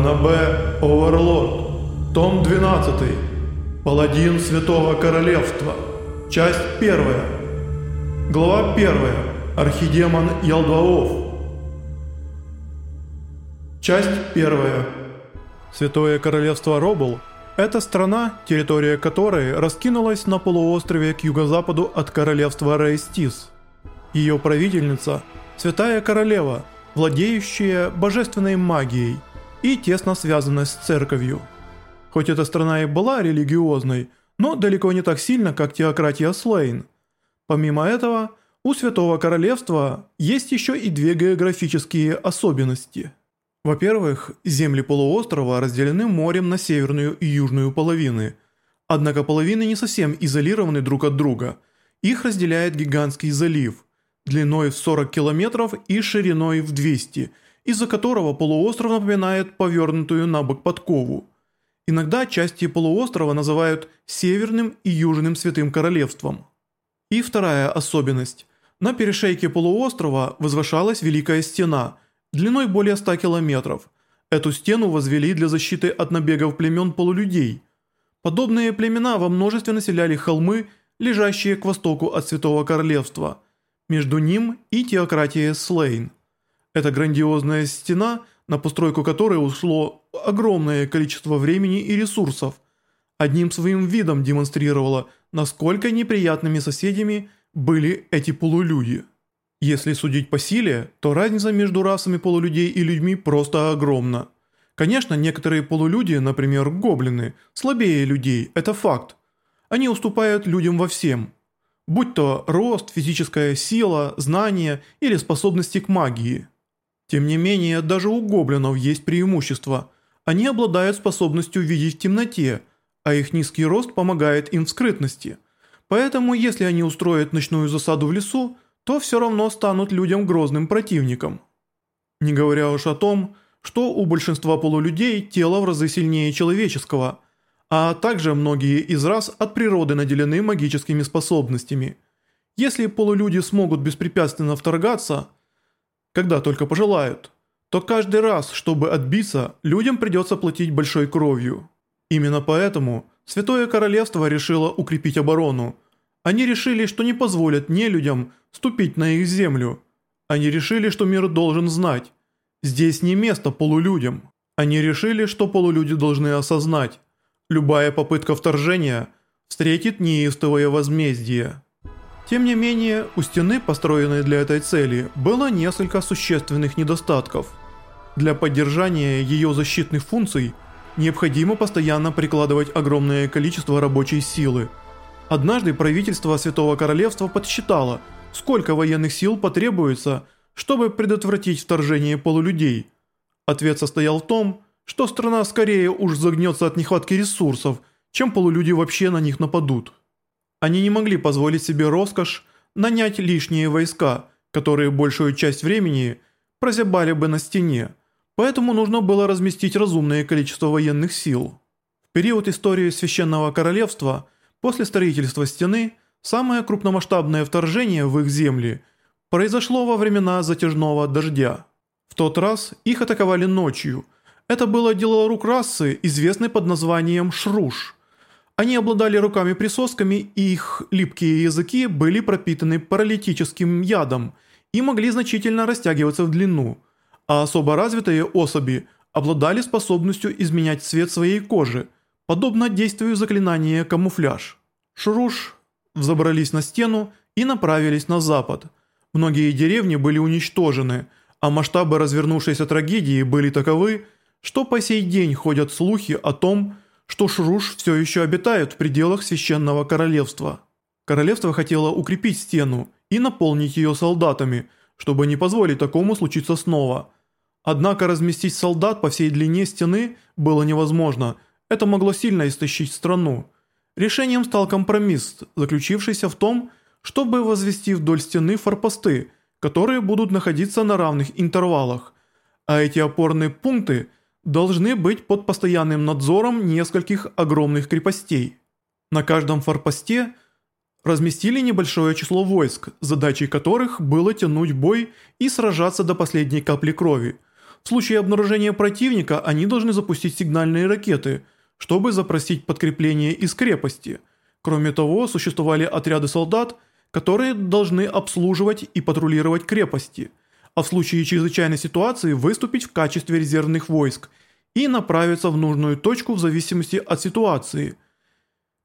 Б. Оверлорд. Том 12. Паладин Святого Королевства. Часть 1. Глава 1. Архидемон Ялдваов. Часть 1. Святое Королевство Робл – это страна, территория которой раскинулась на полуострове к юго-западу от Королевства Рейстис. Ее правительница – Святая Королева, владеющая божественной магией и тесно связанная с церковью. Хоть эта страна и была религиозной, но далеко не так сильно, как теократия Слейн. Помимо этого, у Святого Королевства есть еще и две географические особенности. Во-первых, земли полуострова разделены морем на северную и южную половины. Однако половины не совсем изолированы друг от друга. Их разделяет гигантский залив, длиной в 40 километров и шириной в 200, из-за которого полуостров напоминает повернутую на бок подкову. Иногда части полуострова называют Северным и Южным Святым Королевством. И вторая особенность. На перешейке полуострова возвышалась Великая Стена, длиной более 100 километров. Эту стену возвели для защиты от набегов племен полулюдей. Подобные племена во множестве населяли холмы, лежащие к востоку от Святого Королевства, между ним и теократией Слейн. Эта грандиозная стена, на постройку которой ушло огромное количество времени и ресурсов, одним своим видом демонстрировала, насколько неприятными соседями были эти полулюди. Если судить по силе, то разница между расами полулюдей и людьми просто огромна. Конечно, некоторые полулюди, например, гоблины, слабее людей, это факт. Они уступают людям во всем. Будь то рост, физическая сила, знания или способности к магии. Тем не менее, даже у гоблинов есть преимущество. Они обладают способностью видеть в темноте, а их низкий рост помогает им в скрытности. Поэтому, если они устроят ночную засаду в лесу, то все равно станут людям грозным противником. Не говоря уж о том, что у большинства полулюдей тело в разы сильнее человеческого, а также многие из рас от природы наделены магическими способностями. Если полулюди смогут беспрепятственно вторгаться, когда только пожелают, то каждый раз, чтобы отбиться, людям придется платить большой кровью. Именно поэтому Святое Королевство решило укрепить оборону. Они решили, что не позволят не людям ступить на их землю. Они решили, что мир должен знать. Здесь не место полулюдям. Они решили, что полулюди должны осознать. Любая попытка вторжения встретит неистовое возмездие. Тем не менее, у стены, построенной для этой цели, было несколько существенных недостатков. Для поддержания ее защитных функций необходимо постоянно прикладывать огромное количество рабочей силы. Однажды правительство Святого Королевства подсчитало – сколько военных сил потребуется, чтобы предотвратить вторжение полулюдей? Ответ состоял в том, что страна скорее уж загнется от нехватки ресурсов, чем полулюди вообще на них нападут. Они не могли позволить себе роскошь нанять лишние войска, которые большую часть времени прозябали бы на стене, поэтому нужно было разместить разумное количество военных сил. В период истории Священного Королевства, после строительства стены – Самое крупномасштабное вторжение в их земли произошло во времена затяжного дождя. В тот раз их атаковали ночью. Это было дело рук расы, известной под названием Шруш. Они обладали руками-присосками, и их липкие языки были пропитаны паралитическим ядом и могли значительно растягиваться в длину, а особо развитые особи обладали способностью изменять цвет своей кожи, подобно действию заклинания «камуфляж». Шруш взобрались на стену и направились на запад. Многие деревни были уничтожены, а масштабы развернувшейся трагедии были таковы, что по сей день ходят слухи о том, что Шруш все еще обитает в пределах Священного Королевства. Королевство хотело укрепить стену и наполнить ее солдатами, чтобы не позволить такому случиться снова. Однако разместить солдат по всей длине стены было невозможно, это могло сильно истощить страну. Решением стал компромисс, заключившийся в том, чтобы возвести вдоль стены форпосты, которые будут находиться на равных интервалах, а эти опорные пункты должны быть под постоянным надзором нескольких огромных крепостей. На каждом форпосте разместили небольшое число войск, задачей которых было тянуть бой и сражаться до последней капли крови. В случае обнаружения противника они должны запустить сигнальные ракеты, чтобы запросить подкрепление из крепости. Кроме того, существовали отряды солдат, которые должны обслуживать и патрулировать крепости, а в случае чрезвычайной ситуации выступить в качестве резервных войск и направиться в нужную точку в зависимости от ситуации.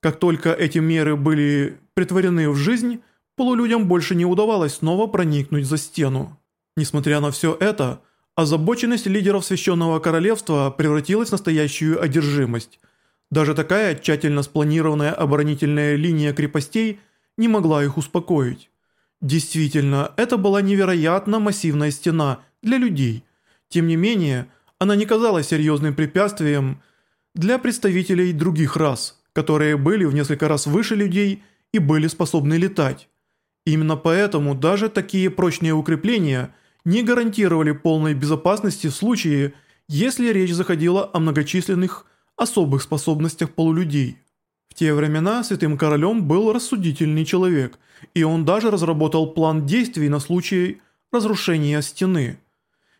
Как только эти меры были притворены в жизнь, полулюдям больше не удавалось снова проникнуть за стену. Несмотря на все это, Озабоченность лидеров Священного Королевства превратилась в настоящую одержимость. Даже такая тщательно спланированная оборонительная линия крепостей не могла их успокоить. Действительно, это была невероятно массивная стена для людей. Тем не менее, она не казалась серьезным препятствием для представителей других рас, которые были в несколько раз выше людей и были способны летать. Именно поэтому даже такие прочные укрепления – не гарантировали полной безопасности в случае, если речь заходила о многочисленных особых способностях полулюдей. Те времена святым королем был рассудительный человек, и он даже разработал план действий на случай разрушения стены.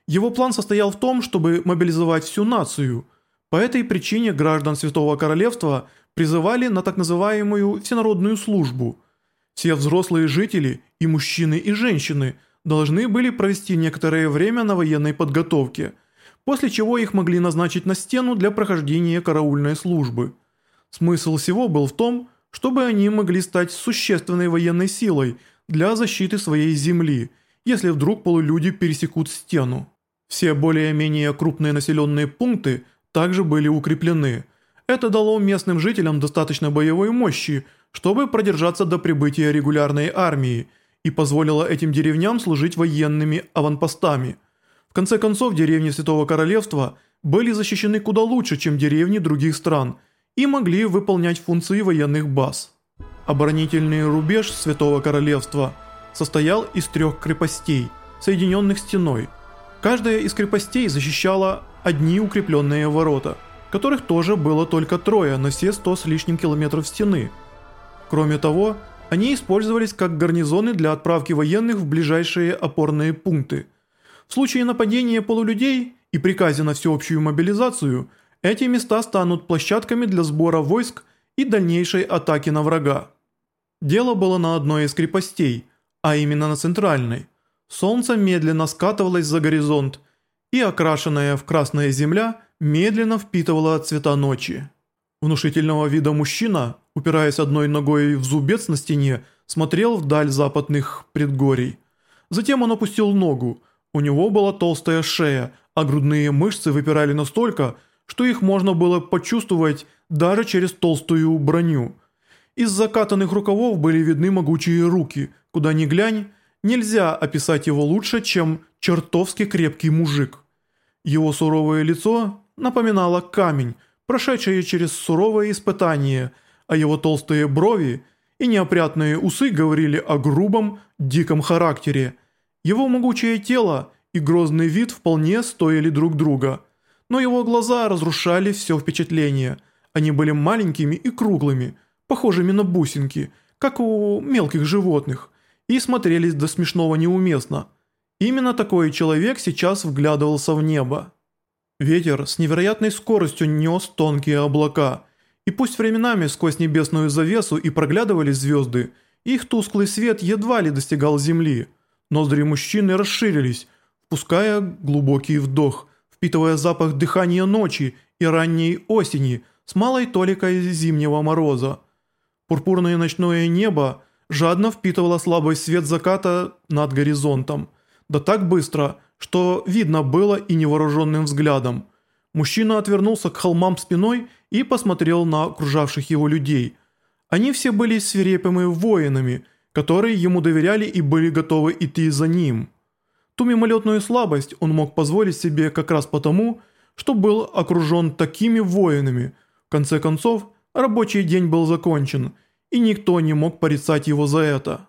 Его план состоял в том, чтобы мобилизовать всю нацию. По этой причине граждан Святого Королевства призывали на так называемую всенародную службу. Все взрослые жители, и мужчины, и женщины – должны были провести некоторое время на военной подготовке, после чего их могли назначить на стену для прохождения караульной службы. Смысл всего был в том, чтобы они могли стать существенной военной силой для защиты своей земли, если вдруг полулюди пересекут стену. Все более-менее крупные населенные пункты также были укреплены. Это дало местным жителям достаточно боевой мощи, чтобы продержаться до прибытия регулярной армии – и позволила этим деревням служить военными аванпостами. В конце концов, деревни Святого Королевства были защищены куда лучше, чем деревни других стран, и могли выполнять функции военных баз. Оборонительный рубеж Святого Королевства состоял из трех крепостей, соединенных стеной. Каждая из крепостей защищала одни укрепленные ворота, которых тоже было только трое на все 100 с лишним километров стены. Кроме того, они использовались как гарнизоны для отправки военных в ближайшие опорные пункты. В случае нападения полулюдей и приказе на всеобщую мобилизацию, эти места станут площадками для сбора войск и дальнейшей атаки на врага. Дело было на одной из крепостей, а именно на центральной. Солнце медленно скатывалось за горизонт, и окрашенная в красная земля медленно впитывала цвета ночи. Внушительного вида мужчина, упираясь одной ногой в зубец на стене, смотрел вдаль западных предгорий. Затем он опустил ногу. У него была толстая шея, а грудные мышцы выпирали настолько, что их можно было почувствовать даже через толстую броню. Из закатанных рукавов были видны могучие руки. Куда ни глянь, нельзя описать его лучше, чем чертовски крепкий мужик. Его суровое лицо напоминало камень, прошедшие через суровое испытание, а его толстые брови и неопрятные усы говорили о грубом, диком характере. Его могучее тело и грозный вид вполне стоили друг друга, но его глаза разрушали все впечатление. Они были маленькими и круглыми, похожими на бусинки, как у мелких животных, и смотрелись до смешного неуместно. Именно такой человек сейчас вглядывался в небо. Ветер с невероятной скоростью нес тонкие облака, и пусть временами сквозь небесную завесу и проглядывались звезды, их тусклый свет едва ли достигал земли. Ноздри мужчины расширились, впуская глубокий вдох, впитывая запах дыхания ночи и ранней осени с малой толикой зимнего мороза. Пурпурное ночное небо жадно впитывало слабый свет заката над горизонтом, да так быстро – что видно было и невооруженным взглядом. Мужчина отвернулся к холмам спиной и посмотрел на окружавших его людей. Они все были свирепыми воинами, которые ему доверяли и были готовы идти за ним. Ту мимолетную слабость он мог позволить себе как раз потому, что был окружен такими воинами. В конце концов, рабочий день был закончен, и никто не мог порицать его за это.